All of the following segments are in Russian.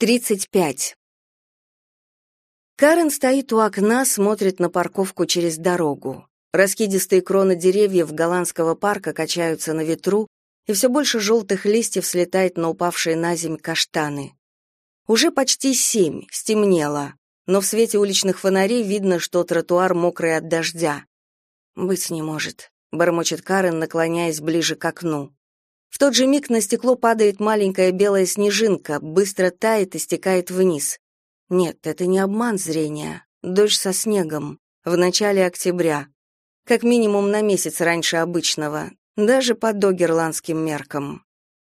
35. Карен стоит у окна, смотрит на парковку через дорогу. Раскидистые кроны деревьев голландского парка качаются на ветру, и все больше желтых листьев слетает на упавшие на земь каштаны. Уже почти семь, стемнело, но в свете уличных фонарей видно, что тротуар мокрый от дождя. «Быть не может», — бормочет Карен, наклоняясь ближе к окну. В тот же миг на стекло падает маленькая белая снежинка, быстро тает и стекает вниз. Нет, это не обман зрения. Дождь со снегом. В начале октября. Как минимум на месяц раньше обычного. Даже по догерландским меркам.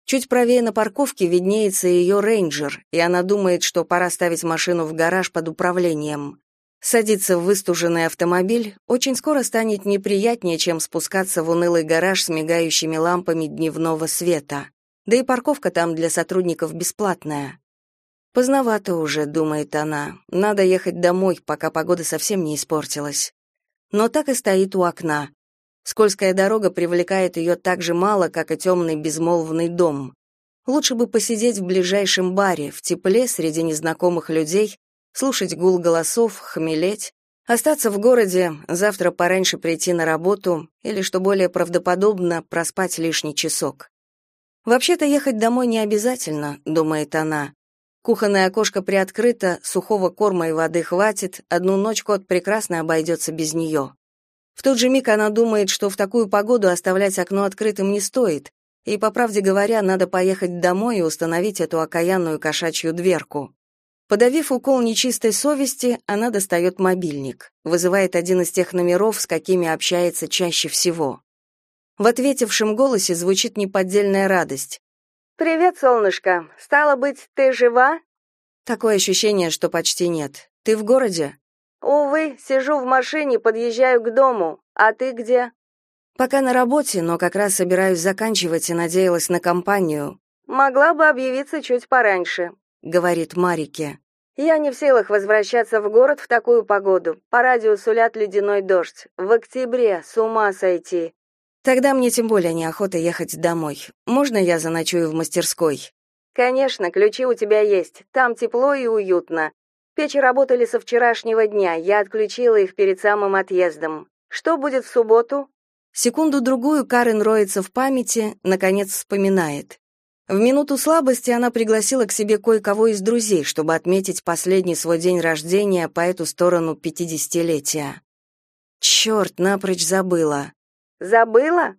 Чуть правее на парковке виднеется ее рейнджер, и она думает, что пора ставить машину в гараж под управлением. Садиться в выстуженный автомобиль очень скоро станет неприятнее, чем спускаться в унылый гараж с мигающими лампами дневного света. Да и парковка там для сотрудников бесплатная. Поздновато уже, думает она. Надо ехать домой, пока погода совсем не испортилась. Но так и стоит у окна. Скользкая дорога привлекает ее так же мало, как и темный безмолвный дом. Лучше бы посидеть в ближайшем баре, в тепле, среди незнакомых людей, слушать гул голосов, хмелеть, остаться в городе, завтра пораньше прийти на работу или, что более правдоподобно, проспать лишний часок. Вообще-то ехать домой не обязательно, думает она. Кухонное окошко приоткрыто, сухого корма и воды хватит, одну ночь кот прекрасно обойдется без нее. В тот же миг она думает, что в такую погоду оставлять окно открытым не стоит, и, по правде говоря, надо поехать домой и установить эту окаянную кошачью дверку. Подавив укол нечистой совести, она достает мобильник, вызывает один из тех номеров, с какими общается чаще всего. В ответившем голосе звучит неподдельная радость. «Привет, солнышко. Стало быть, ты жива?» Такое ощущение, что почти нет. Ты в городе? «Увы, сижу в машине, подъезжаю к дому. А ты где?» «Пока на работе, но как раз собираюсь заканчивать и надеялась на компанию». «Могла бы объявиться чуть пораньше», — говорит Марике. «Я не в силах возвращаться в город в такую погоду. По радио сулят ледяной дождь. В октябре, с ума сойти». «Тогда мне тем более неохота ехать домой. Можно я заночую в мастерской?» «Конечно, ключи у тебя есть. Там тепло и уютно. Печи работали со вчерашнего дня, я отключила их перед самым отъездом. Что будет в субботу?» Секунду-другую Карен роется в памяти, наконец вспоминает. В минуту слабости она пригласила к себе кое-кого из друзей, чтобы отметить последний свой день рождения по эту сторону пятидесятилетия. Черт, напрочь забыла. Забыла?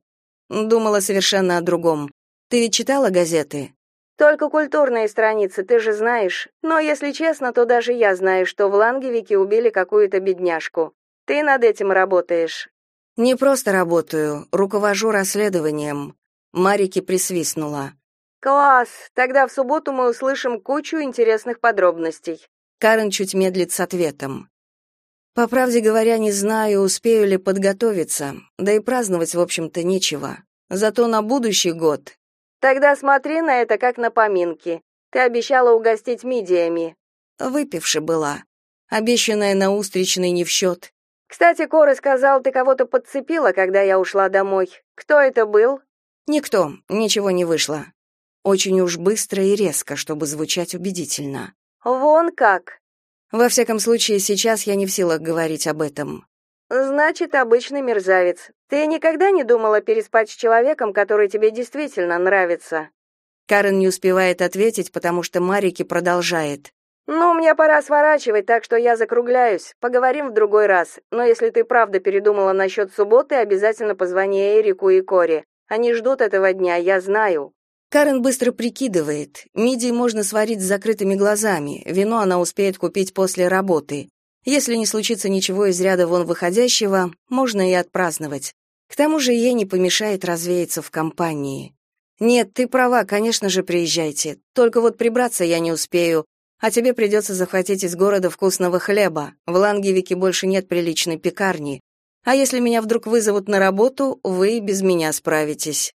Думала совершенно о другом. Ты ведь читала газеты? Только культурные страницы, ты же знаешь. Но если честно, то даже я знаю, что в Лангевике убили какую-то бедняжку. Ты над этим работаешь. Не просто работаю, руковожу расследованием. Марики присвистнула. Класс! Тогда в субботу мы услышим кучу интересных подробностей. Карен чуть медлит с ответом. По правде говоря, не знаю, успею ли подготовиться, да и праздновать, в общем-то, нечего. Зато на будущий год. Тогда смотри на это как на поминки. Ты обещала угостить мидиями. Выпивши была. Обещанная на устричный не в счет. Кстати, Коры сказал, ты кого-то подцепила, когда я ушла домой. Кто это был? Никто, ничего не вышло. Очень уж быстро и резко, чтобы звучать убедительно. Вон как. Во всяком случае, сейчас я не в силах говорить об этом. Значит, обычный мерзавец. Ты никогда не думала переспать с человеком, который тебе действительно нравится? Карен не успевает ответить, потому что Марики продолжает. Ну, мне пора сворачивать, так что я закругляюсь. Поговорим в другой раз. Но если ты правда передумала насчет субботы, обязательно позвони Эрику и Кори. Они ждут этого дня, я знаю. Карен быстро прикидывает. Мидии можно сварить с закрытыми глазами, вино она успеет купить после работы. Если не случится ничего из ряда вон выходящего, можно и отпраздновать. К тому же ей не помешает развеяться в компании. Нет, ты права, конечно же, приезжайте. Только вот прибраться я не успею, а тебе придется захватить из города вкусного хлеба. В Лангевике больше нет приличной пекарни. А если меня вдруг вызовут на работу, вы без меня справитесь.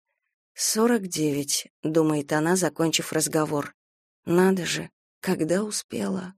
«Сорок девять», — думает она, закончив разговор. «Надо же, когда успела?»